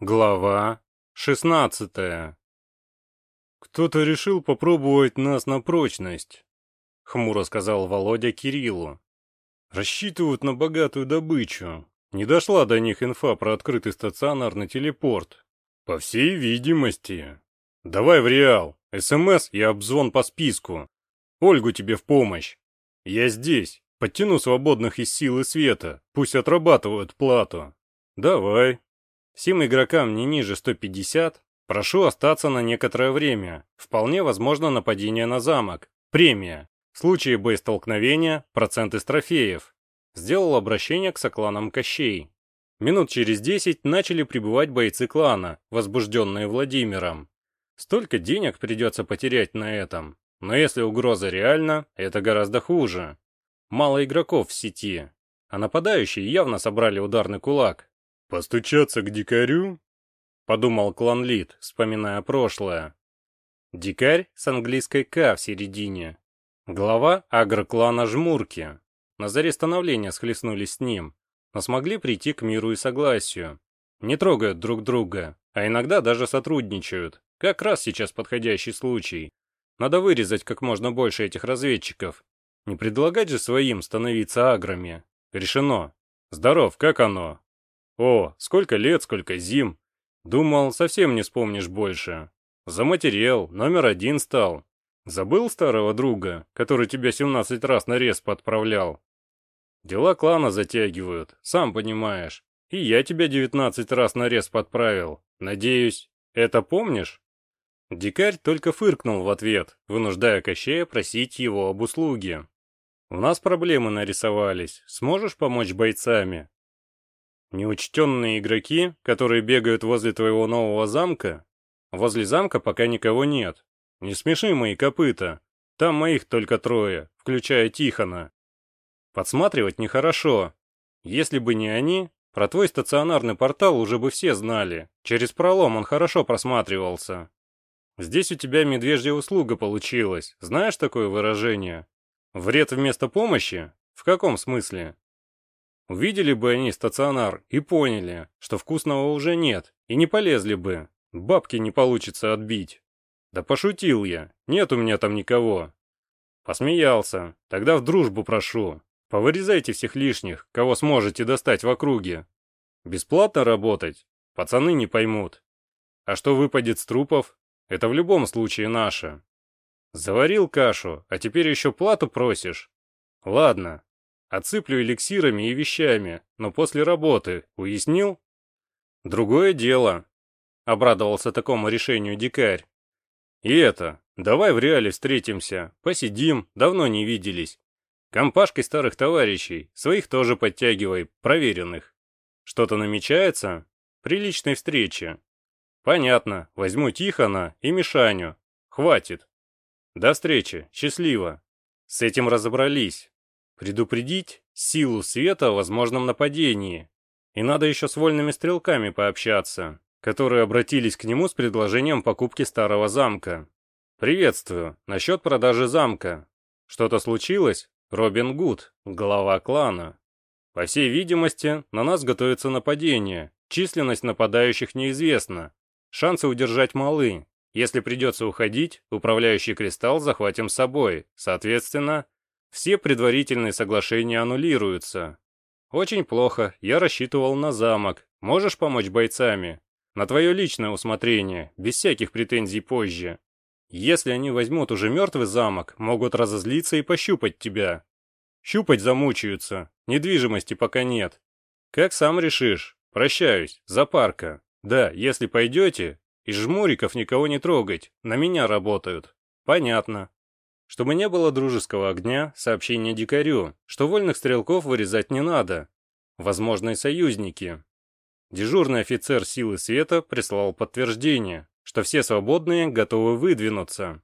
Глава 16 «Кто-то решил попробовать нас на прочность», — хмуро сказал Володя Кириллу. «Рассчитывают на богатую добычу. Не дошла до них инфа про открытый стационарный телепорт. По всей видимости. Давай в Реал. СМС и обзвон по списку. Ольгу тебе в помощь. Я здесь. Подтяну свободных из силы света. Пусть отрабатывают плату. Давай». Всем игрокам не ниже 150, прошу остаться на некоторое время. Вполне возможно нападение на замок. Премия. В случае боестолкновения – процент из трофеев. Сделал обращение к сокланам Кощей. Минут через 10 начали прибывать бойцы клана, возбужденные Владимиром. Столько денег придется потерять на этом. Но если угроза реальна, это гораздо хуже. Мало игроков в сети. А нападающие явно собрали ударный кулак. «Постучаться к дикарю?» — подумал клан Лид, вспоминая прошлое. Дикарь с английской «К» в середине. Глава агроклана Жмурки. На заре становления схлестнулись с ним, но смогли прийти к миру и согласию. Не трогают друг друга, а иногда даже сотрудничают. Как раз сейчас подходящий случай. Надо вырезать как можно больше этих разведчиков. Не предлагать же своим становиться аграми. Решено. Здоров, как оно? О, сколько лет, сколько зим. Думал, совсем не вспомнишь больше. Заматерел, номер один стал. Забыл старого друга, который тебя 17 раз на рез подправлял? Дела клана затягивают, сам понимаешь. И я тебя 19 раз на рез подправил. Надеюсь, это помнишь? Дикарь только фыркнул в ответ, вынуждая Кощея просить его об услуге. «У нас проблемы нарисовались. Сможешь помочь бойцами? Неучтенные игроки, которые бегают возле твоего нового замка? Возле замка пока никого нет. Не смеши мои копыта. Там моих только трое, включая Тихона. Подсматривать нехорошо. Если бы не они, про твой стационарный портал уже бы все знали. Через пролом он хорошо просматривался. Здесь у тебя медвежья услуга получилась. Знаешь такое выражение? Вред вместо помощи? В каком смысле? Увидели бы они стационар и поняли, что вкусного уже нет, и не полезли бы. Бабки не получится отбить. Да пошутил я, нет у меня там никого. Посмеялся, тогда в дружбу прошу. Повырезайте всех лишних, кого сможете достать в округе. Бесплатно работать? Пацаны не поймут. А что выпадет с трупов? Это в любом случае наше. Заварил кашу, а теперь еще плату просишь? Ладно, Отсыплю эликсирами и вещами, но после работы, уяснил? Другое дело. Обрадовался такому решению дикарь. И это, давай в реале встретимся, посидим, давно не виделись. Компашкой старых товарищей, своих тоже подтягивай, проверенных. Что-то намечается? Приличной встречи. Понятно, возьму Тихона и Мишаню. Хватит. До встречи, счастливо. С этим разобрались. Предупредить силу света о возможном нападении. И надо еще с вольными стрелками пообщаться, которые обратились к нему с предложением покупки старого замка. «Приветствую. Насчет продажи замка. Что-то случилось? Робин Гуд, глава клана. По всей видимости, на нас готовится нападение. Численность нападающих неизвестна. Шансы удержать малы. Если придется уходить, управляющий кристалл захватим с собой. Соответственно, все предварительные соглашения аннулируются. Очень плохо, я рассчитывал на замок. Можешь помочь бойцами? На твое личное усмотрение, без всяких претензий позже. Если они возьмут уже мертвый замок, могут разозлиться и пощупать тебя. Щупать замучаются, недвижимости пока нет. Как сам решишь. Прощаюсь, за. Да, если пойдете, из жмуриков никого не трогать, на меня работают. Понятно. Чтобы не было дружеского огня, сообщение дикарю, что вольных стрелков вырезать не надо. Возможные союзники. Дежурный офицер силы света прислал подтверждение, что все свободные готовы выдвинуться.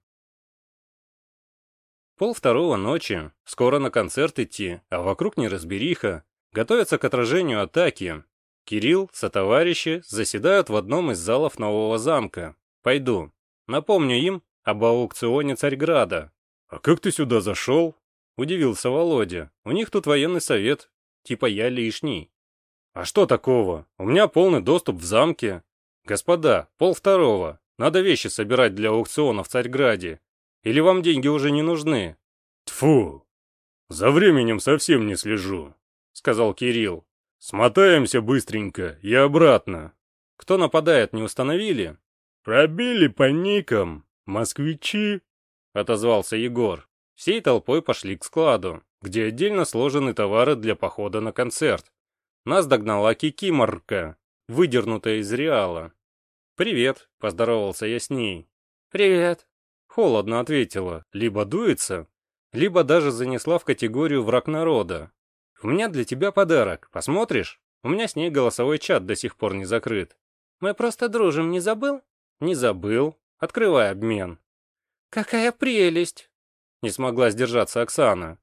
Пол второго ночи, скоро на концерт идти, а вокруг неразбериха, готовятся к отражению атаки. Кирилл, сотоварищи, заседают в одном из залов нового замка. Пойду. Напомню им об аукционе Царьграда, «А как ты сюда зашел?» — удивился Володя. «У них тут военный совет. Типа я лишний». «А что такого? У меня полный доступ в замке. Господа, пол второго. Надо вещи собирать для аукциона в Царьграде. Или вам деньги уже не нужны? Тфу. За временем совсем не слежу, сказал Кирилл. Смотаемся быстренько и обратно. Кто нападает, не установили? Пробили по никам. Москвичи, отозвался Егор. Всей толпой пошли к складу, где отдельно сложены товары для похода на концерт. Нас догнала Кикиморка, выдернутая из Реала. «Привет», — поздоровался я с ней. «Привет», — холодно ответила, либо дуется, либо даже занесла в категорию «враг народа». «У меня для тебя подарок, посмотришь? У меня с ней голосовой чат до сих пор не закрыт». «Мы просто дружим, не забыл?» «Не забыл. Открывай обмен». «Какая прелесть!» Не смогла сдержаться Оксана.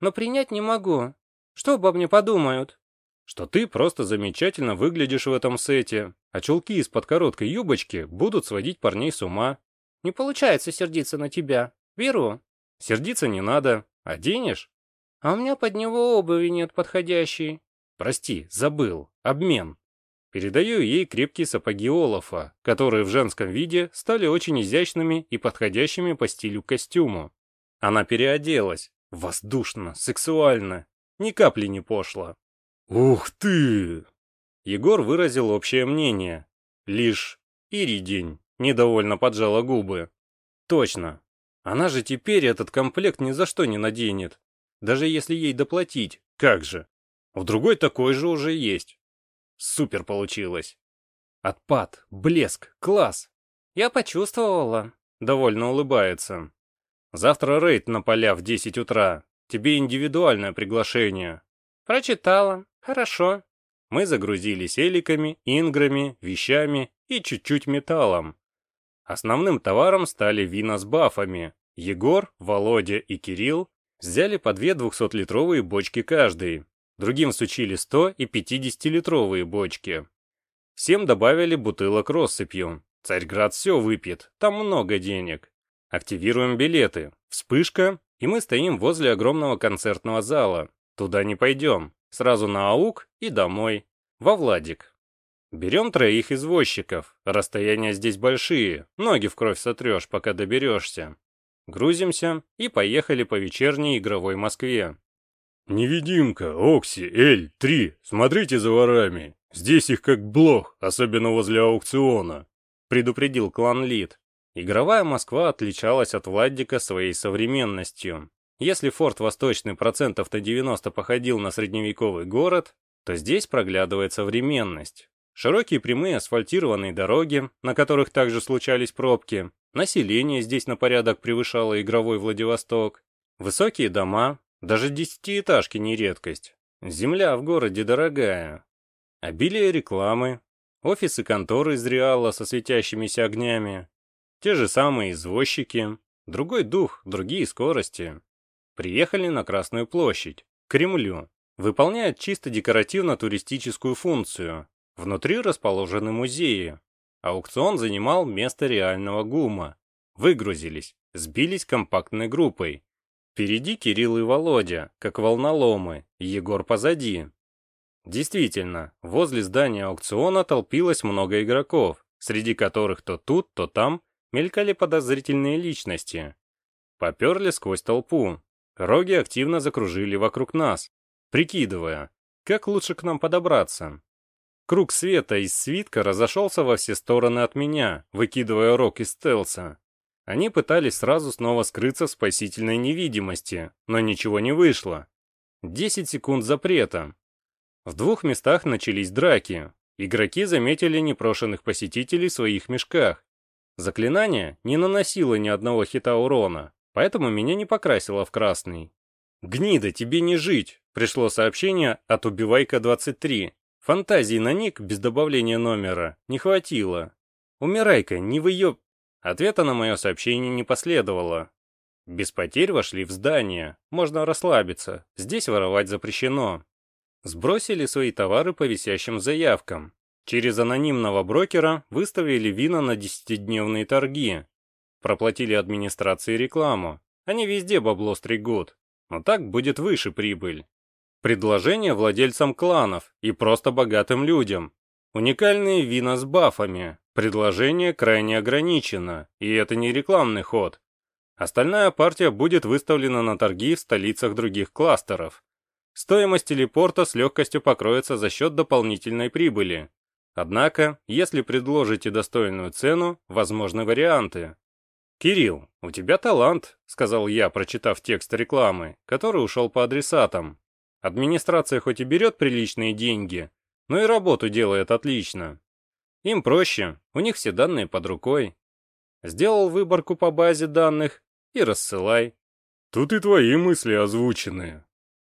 «Но принять не могу. Что обо мне подумают?» «Что ты просто замечательно выглядишь в этом сете, а чулки из-под короткой юбочки будут сводить парней с ума». «Не получается сердиться на тебя. Беру». «Сердиться не надо. Оденешь?» «А у меня под него обуви нет подходящей». «Прости, забыл. Обмен». Передаю ей крепкие сапоги Олафа, которые в женском виде стали очень изящными и подходящими по стилю костюму. Она переоделась. Воздушно, сексуально. Ни капли не пошло. «Ух ты!» Егор выразил общее мнение. Лишь Иридень недовольно поджала губы. «Точно. Она же теперь этот комплект ни за что не наденет. Даже если ей доплатить. Как же? У другой такой же уже есть. Супер получилось. Отпад, блеск, класс. Я почувствовала. Довольно улыбается. Завтра рейд на поля в 10 утра. Тебе индивидуальное приглашение. Прочитала. Хорошо. Мы загрузились эликами, инграми, вещами и чуть-чуть металлом. Основным товаром стали вина с бафами. Егор, Володя и Кирилл взяли по две 200-литровые бочки каждый. Другим сучили 100 и 50-литровые бочки. Всем добавили бутылок россыпью. Царьград все выпьет, там много денег. Активируем билеты. Вспышка, и мы стоим возле огромного концертного зала. Туда не пойдем. Сразу на АУК и домой. Во Владик. Берем троих извозчиков. Расстояния здесь большие. Ноги в кровь сотрешь, пока доберешься. Грузимся и поехали по вечерней игровой Москве. «Невидимка, Окси, Эль, Три, смотрите за ворами. Здесь их как блох, особенно возле аукциона», — предупредил клан Лид. Игровая Москва отличалась от Владика своей современностью. Если форт Восточный процентов на 90 походил на средневековый город, то здесь проглядывает современность. Широкие прямые асфальтированные дороги, на которых также случались пробки, население здесь на порядок превышало игровой Владивосток, высокие дома, даже десятиэтажки не редкость. Земля в городе дорогая. Обилие рекламы, офисы конторы из Реала со светящимися огнями, те же самые извозчики, другой дух, другие скорости. Приехали на Красную площадь, к Кремлю. Выполняет чисто декоративно-туристическую функцию. Внутри расположены музеи. Аукцион занимал место реального ГУМа. Выгрузились, сбились компактной группой, Впереди Кирилл и Володя, как волноломы, Егор позади. Действительно, возле здания аукциона толпилось много игроков, среди которых то тут, то там мелькали подозрительные личности. Поперли сквозь толпу. Роги активно закружили вокруг нас, прикидывая, как лучше к нам подобраться. Круг света из свитка разошелся во все стороны от меня, выкидывая рог из стелса. Они пытались сразу снова скрыться в спасительной невидимости, но ничего не вышло. 10 секунд запрета. В двух местах начались драки. Игроки заметили непрошенных посетителей в своих мешках. Заклинание не наносило ни одного хита урона, поэтому меня не покрасило в красный. «Гнида, тебе не жить!» Пришло сообщение от Убивайка-23. Фантазии на ник без добавления номера не хватило. Умирай-ка, не в ее... Ответа на мое сообщение не последовало. Без потерь вошли в здание. Можно расслабиться. Здесь воровать запрещено. Сбросили свои товары по висящим заявкам. Через анонимного брокера выставили вина на десятидневные торги. Проплатили администрации рекламу. Они везде бабло стригут. Но так будет выше прибыль. Предложение владельцам кланов и просто богатым людям. Уникальные вина с бафами. Предложение крайне ограничено, и это не рекламный ход. Остальная партия будет выставлена на торги в столицах других кластеров. Стоимость телепорта с легкостью покроется за счет дополнительной прибыли. Однако, если предложите достойную цену, возможны варианты. «Кирилл, у тебя талант», — сказал я, прочитав текст рекламы, который ушел по адресатам. Администрация хоть и берет приличные деньги, но и работу делает отлично. Им проще, у них все данные под рукой. Сделал выборку по базе данных и рассылай. Тут и твои мысли озвучены.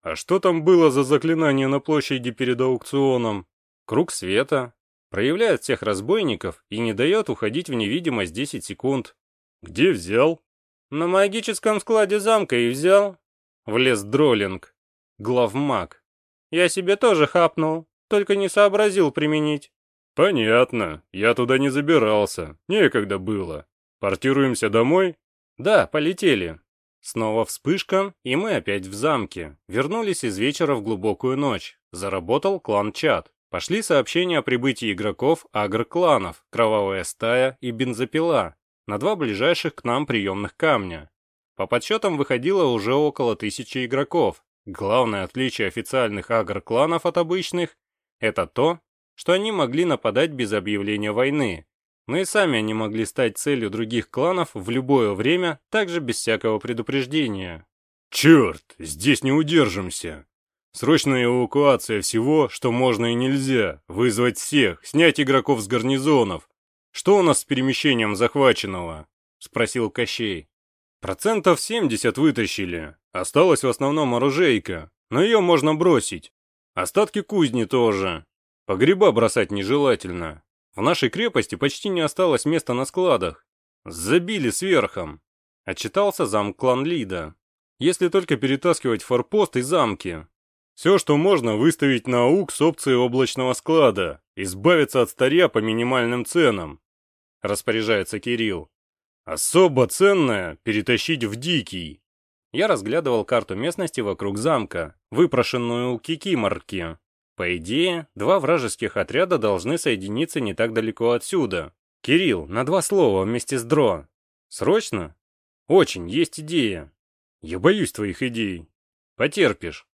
А что там было за заклинание на площади перед аукционом? Круг света. Проявляет всех разбойников и не дает уходить в невидимость 10 секунд. Где взял? На магическом складе замка и взял. Влез дроллинг. Главмаг. Я себе тоже хапнул, только не сообразил применить. «Понятно. Я туда не забирался. Некогда было. Портируемся домой?» «Да, полетели». Снова вспышка, и мы опять в замке. Вернулись из вечера в глубокую ночь. Заработал клан-чат. Пошли сообщения о прибытии игроков агр-кланов, Кровавая стая и Бензопила, на два ближайших к нам приемных камня. По подсчетам выходило уже около тысячи игроков. Главное отличие официальных агр-кланов от обычных – это то, что они могли нападать без объявления войны, но и сами они могли стать целью других кланов в любое время, также без всякого предупреждения. «Черт, здесь не удержимся!» Срочная эвакуация всего, что можно и нельзя, вызвать всех, снять игроков с гарнизонов. Что у нас с перемещением захваченного? Спросил Кощей. Процентов 70 вытащили. Осталась в основном оружейка, но ее можно бросить. Остатки кузни тоже. Погреба бросать нежелательно. В нашей крепости почти не осталось места на складах. Забили сверхом. Отчитался зам клан-лида. Если только перетаскивать форпост и замки. Все, что можно, выставить на УК с опцией облачного склада. Избавиться от старья по минимальным ценам. Распоряжается Кирилл. Особо ценное перетащить в Дикий. Я разглядывал карту местности вокруг замка, выпрошенную у Кикиморки. По идее, два вражеских отряда должны соединиться не так далеко отсюда. Кирилл, на два слова вместе с Дро. Срочно? Очень, есть идея. Я боюсь твоих идей. Потерпишь.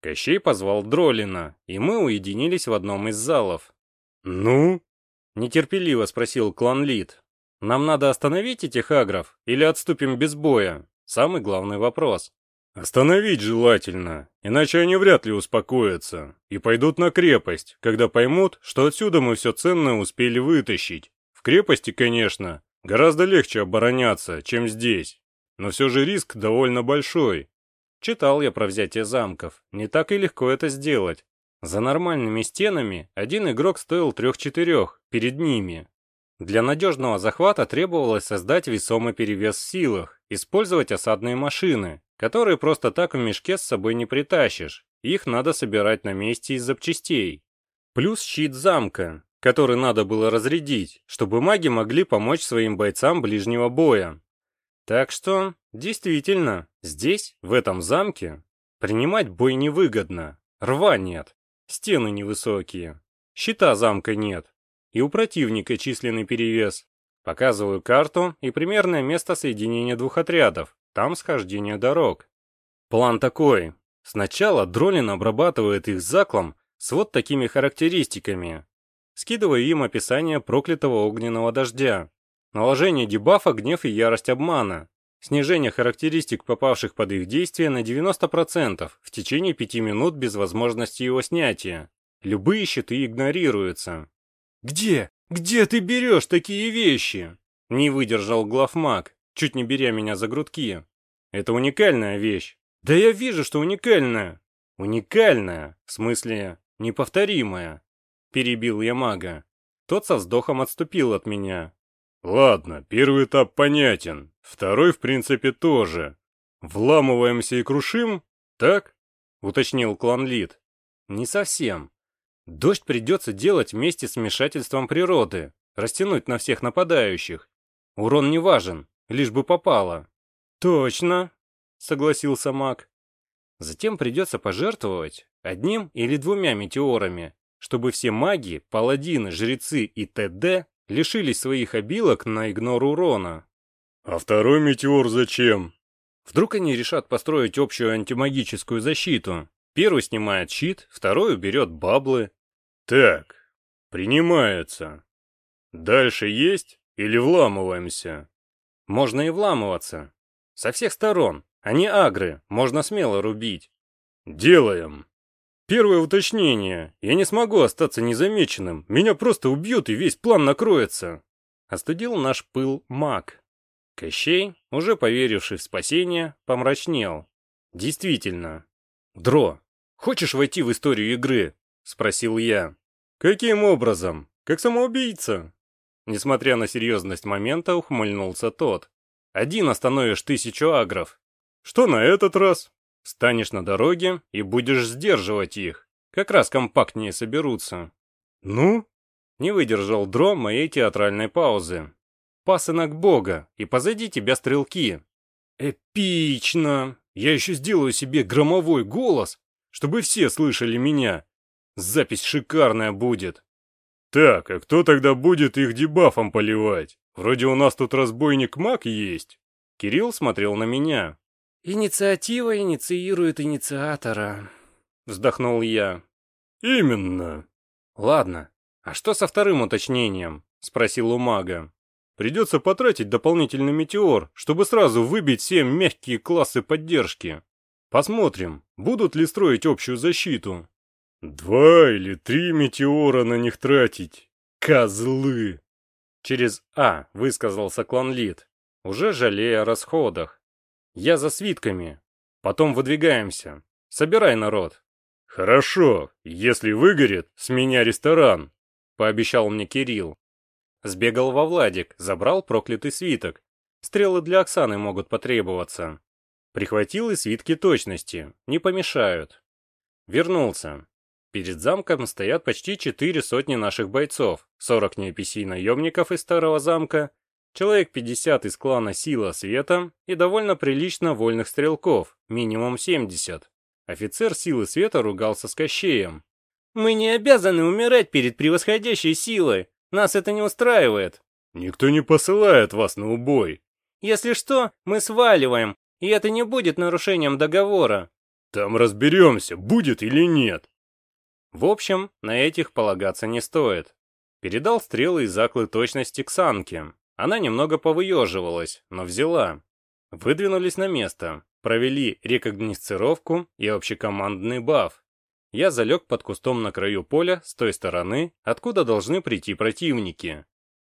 Кощей позвал Дролина, и мы уединились в одном из залов. «Ну?» — нетерпеливо спросил клан Лид. «Нам надо остановить этих агров или отступим без боя? Самый главный вопрос». Остановить желательно, иначе они вряд ли успокоятся и пойдут на крепость, когда поймут, что отсюда мы все ценное успели вытащить. В крепости, конечно, гораздо легче обороняться, чем здесь, но все же риск довольно большой. Читал я про взятие замков, не так и легко это сделать. За нормальными стенами один игрок стоил трех-четырех, перед ними. Для надежного захвата требовалось создать весомый перевес в силах, использовать осадные машины, которые просто так в мешке с собой не притащишь. Их надо собирать на месте из запчастей. Плюс щит замка, который надо было разрядить, чтобы маги могли помочь своим бойцам ближнего боя. Так что, действительно, здесь, в этом замке, принимать бой невыгодно. Рва нет, стены невысокие, щита замка нет, и у противника численный перевес. Показываю карту и примерное место соединения двух отрядов, там схождение дорог. План такой. Сначала Дролин обрабатывает их заклом с вот такими характеристиками. Скидываю им описание проклятого огненного дождя. Наложение дебафа гнев и ярость обмана. Снижение характеристик, попавших под их действие, на 90% в течение 5 минут без возможности его снятия. Любые щиты игнорируются. «Где? Где ты берешь такие вещи?» Не выдержал главмаг чуть не беря меня за грудки. Это уникальная вещь. Да я вижу, что уникальная. Уникальная, в смысле, неповторимая. Перебил я мага. Тот со вздохом отступил от меня. Ладно, первый этап понятен. Второй, в принципе, тоже. Вламываемся и крушим, так? Уточнил клан Лид. Не совсем. Дождь придется делать вместе с вмешательством природы, растянуть на всех нападающих. Урон не важен, лишь бы попало. Точно, согласился маг. Затем придется пожертвовать одним или двумя метеорами, чтобы все маги, паладины, жрецы и т.д. лишились своих обилок на игнор урона. А второй метеор зачем? Вдруг они решат построить общую антимагическую защиту. Первый снимает щит, второй уберет баблы. Так, принимается. Дальше есть или вламываемся? Можно и вламываться. Со всех сторон. Они агры, можно смело рубить. Делаем. Первое уточнение. Я не смогу остаться незамеченным. Меня просто убьют и весь план накроется. Остудил наш пыл маг. Кощей, уже поверивший в спасение, помрачнел. Действительно. Дро, хочешь войти в историю игры? Спросил я. Каким образом? Как самоубийца? Несмотря на серьезность момента, ухмыльнулся тот. Один остановишь тысячу агров. Что на этот раз? Станешь на дороге и будешь сдерживать их. Как раз компактнее соберутся. Ну? Не выдержал Дро моей театральной паузы. Пасынок бога, и позади тебя стрелки. Эпично! Я еще сделаю себе громовой голос, чтобы все слышали меня. Запись шикарная будет. Так, а кто тогда будет их дебафом поливать? Вроде у нас тут разбойник-маг есть. Кирилл смотрел на меня. «Инициатива инициирует инициатора», — вздохнул я. «Именно». «Ладно, а что со вторым уточнением?» — спросил у мага. «Придется потратить дополнительный метеор, чтобы сразу выбить все мягкие классы поддержки. Посмотрим, будут ли строить общую защиту». «Два или три метеора на них тратить. Козлы!» Через «А» высказался клан уже жалея о расходах. Я за свитками. Потом выдвигаемся. Собирай народ. Хорошо, если выгорит, с меня ресторан, пообещал мне Кирилл. Сбегал во Владик, забрал проклятый свиток. Стрелы для Оксаны могут потребоваться. Прихватил и свитки точности, не помешают. Вернулся. Перед замком стоят почти четыре сотни наших бойцов, 40 неописей-наемников из старого замка человек 50 из клана Сила Света и довольно прилично вольных стрелков, минимум 70. Офицер Силы Света ругался с Кощеем. «Мы не обязаны умирать перед превосходящей силой. Нас это не устраивает». «Никто не посылает вас на убой». «Если что, мы сваливаем, и это не будет нарушением договора». «Там разберемся, будет или нет». В общем, на этих полагаться не стоит. Передал стрелы и заклы точности к Санке. Она немного повыеживалась, но взяла. Выдвинулись на место, провели рекогносцировку и общекомандный баф. Я залег под кустом на краю поля с той стороны, откуда должны прийти противники.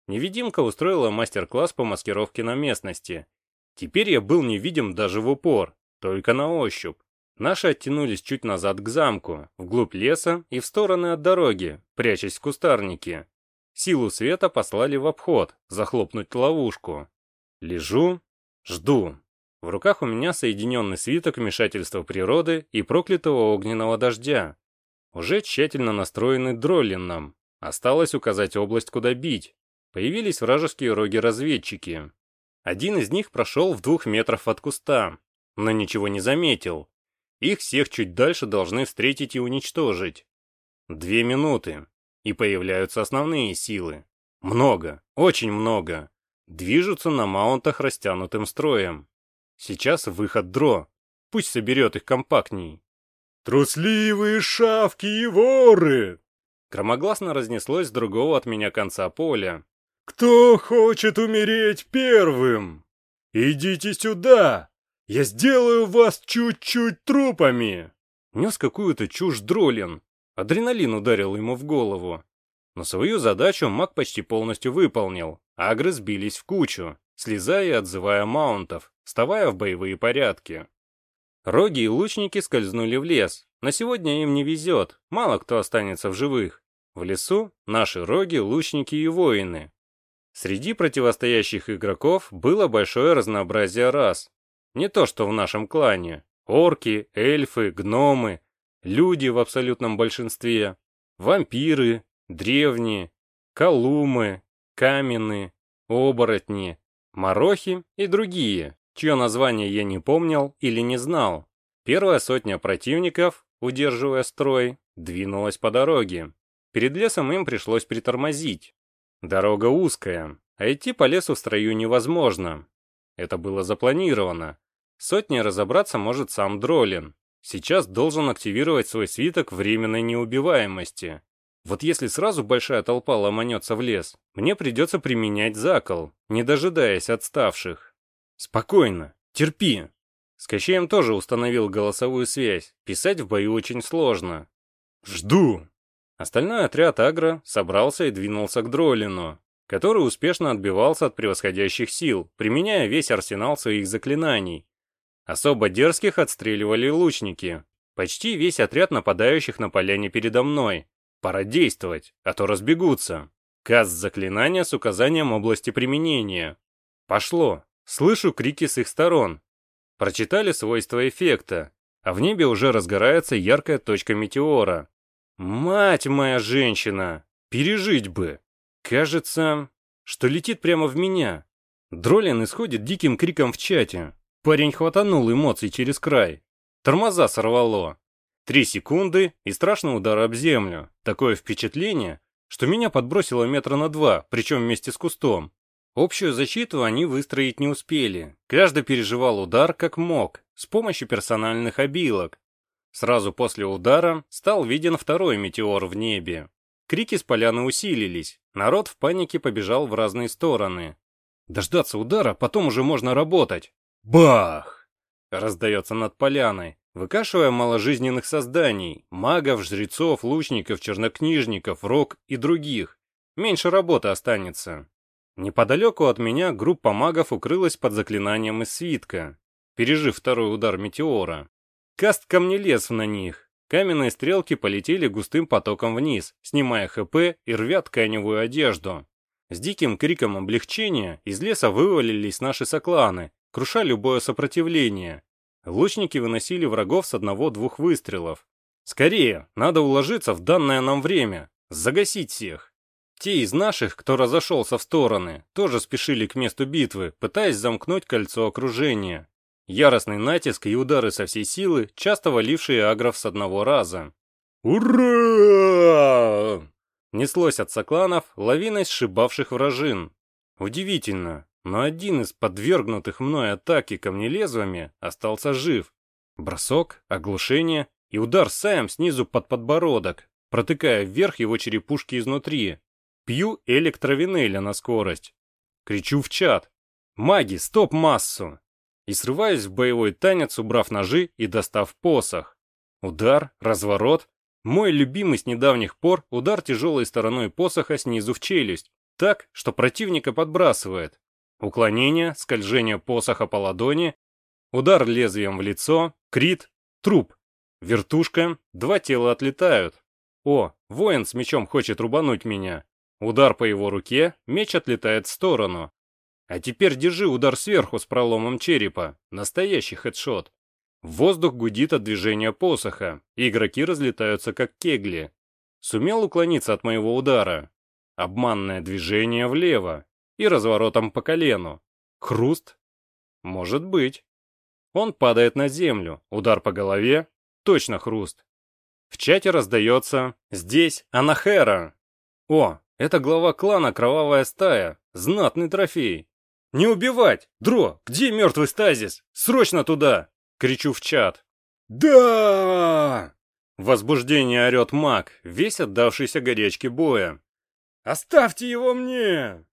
Невидимка устроила мастер-класс по маскировке на местности. Теперь я был невидим даже в упор, только на ощупь. Наши оттянулись чуть назад к замку, вглубь леса и в стороны от дороги, прячась в кустарнике. Силу света послали в обход, захлопнуть ловушку. Лежу, жду. В руках у меня соединенный свиток вмешательства природы и проклятого огненного дождя. Уже тщательно настроенный Дроллином. Осталось указать область, куда бить. Появились вражеские роги-разведчики. Один из них прошел в двух метрах от куста, но ничего не заметил. Их всех чуть дальше должны встретить и уничтожить. Две минуты и появляются основные силы. Много, очень много. Движутся на маунтах растянутым строем. Сейчас выход Дро. Пусть соберет их компактней. «Трусливые шавки и воры!» Громогласно разнеслось с другого от меня конца поля. «Кто хочет умереть первым? Идите сюда! Я сделаю вас чуть-чуть трупами!» Нес какую-то чушь дролин, Адреналин ударил ему в голову. Но свою задачу маг почти полностью выполнил. Агры сбились в кучу, слезая и отзывая маунтов, вставая в боевые порядки. Роги и лучники скользнули в лес. На сегодня им не везет, мало кто останется в живых. В лесу наши роги, лучники и воины. Среди противостоящих игроков было большое разнообразие рас. Не то что в нашем клане. Орки, эльфы, гномы, люди в абсолютном большинстве, вампиры, древние, колумы, каменные, оборотни, морохи и другие, чье название я не помнил или не знал. Первая сотня противников, удерживая строй, двинулась по дороге. Перед лесом им пришлось притормозить. Дорога узкая, а идти по лесу в строю невозможно. Это было запланировано. Сотни разобраться может сам Дролин. Сейчас должен активировать свой свиток временной неубиваемости. Вот если сразу большая толпа ломанется в лес, мне придется применять закол, не дожидаясь отставших. Спокойно, терпи. С Кощеем тоже установил голосовую связь, писать в бою очень сложно. Жду. Остальной отряд Агро собрался и двинулся к Дролину, который успешно отбивался от превосходящих сил, применяя весь арсенал своих заклинаний. Особо дерзких отстреливали лучники. Почти весь отряд нападающих на поляне передо мной. Пора действовать, а то разбегутся. Каст заклинания с указанием области применения. Пошло. Слышу крики с их сторон. Прочитали свойства эффекта, а в небе уже разгорается яркая точка метеора. Мать моя женщина! Пережить бы! Кажется, что летит прямо в меня. Дролин исходит диким криком в чате. Парень хватанул эмоций через край. Тормоза сорвало. Три секунды и страшный удар об землю. Такое впечатление, что меня подбросило метра на два, причем вместе с кустом. Общую защиту они выстроить не успели. Каждый переживал удар как мог, с помощью персональных обилок. Сразу после удара стал виден второй метеор в небе. Крики с поляны усилились, народ в панике побежал в разные стороны. Дождаться удара, потом уже можно работать. Бах! Раздается над поляной, выкашивая маложизненных созданий, магов, жрецов, лучников, чернокнижников, рок и других. Меньше работы останется. Неподалеку от меня группа магов укрылась под заклинанием из свитка, пережив второй удар метеора. Каст камнелез на них. Каменные стрелки полетели густым потоком вниз, снимая ХП и рвя тканевую одежду. С диким криком облегчения из леса вывалились наши сокланы, круша любое сопротивление. Лучники выносили врагов с одного-двух выстрелов. Скорее, надо уложиться в данное нам время, загасить всех. Те из наших, кто разошелся в стороны, тоже спешили к месту битвы, пытаясь замкнуть кольцо окружения. Яростный натиск и удары со всей силы, часто валившие агров с одного раза. «Ура!» Неслось от сокланов лавиной сшибавших вражин. Удивительно, но один из подвергнутых мной атаки камнелезвами остался жив. Бросок, оглушение и удар саем снизу под подбородок, протыкая вверх его черепушки изнутри. Пью электровинеля на скорость. Кричу в чат. «Маги, стоп массу!» И срываюсь в боевой танец, убрав ножи и достав посох. Удар, разворот. Мой любимый с недавних пор удар тяжелой стороной посоха снизу в челюсть, так, что противника подбрасывает. Уклонение, скольжение посоха по ладони, удар лезвием в лицо, крит, труп. Вертушка, два тела отлетают. О, воин с мечом хочет рубануть меня. Удар по его руке, меч отлетает в сторону. А теперь держи удар сверху с проломом черепа. Настоящий хедшот. Воздух гудит от движения посоха, игроки разлетаются как кегли. Сумел уклониться от моего удара. Обманное движение влево и разворотом по колену. Хруст? Может быть. Он падает на землю, удар по голове, точно хруст. В чате раздается «Здесь Анахера». О, это глава клана Кровавая Стая, знатный трофей. «Не убивать! Дро, где мертвый стазис? Срочно туда!» Кричу в чат. «Да!» Возбуждение орет маг, весь отдавшийся горячке боя. «Оставьте его мне!»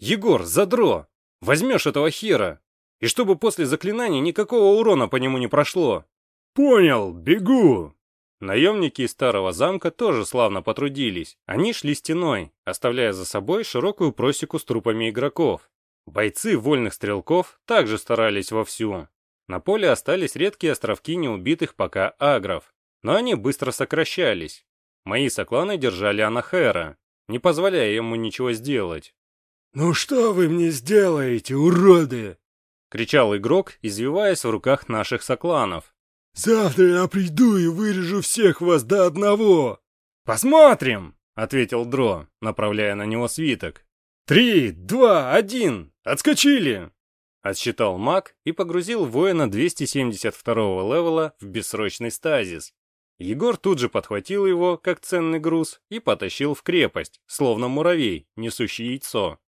«Егор, задро! Возьмешь этого хера! И чтобы после заклинания никакого урона по нему не прошло!» «Понял, бегу!» Наемники из старого замка тоже славно потрудились. Они шли стеной, оставляя за собой широкую просеку с трупами игроков. Бойцы вольных стрелков также старались вовсю. На поле остались редкие островки неубитых пока агров, но они быстро сокращались. Мои сокланы держали Анахера, не позволяя ему ничего сделать. «Ну что вы мне сделаете, уроды?» — кричал игрок, извиваясь в руках наших сокланов. «Завтра я приду и вырежу всех вас до одного!» «Посмотрим!» — ответил Дро, направляя на него свиток. «Три, два, один! Отскочили!» Отсчитал маг и погрузил воина 272 левела в бессрочный стазис. Егор тут же подхватил его, как ценный груз, и потащил в крепость, словно муравей, несущий яйцо.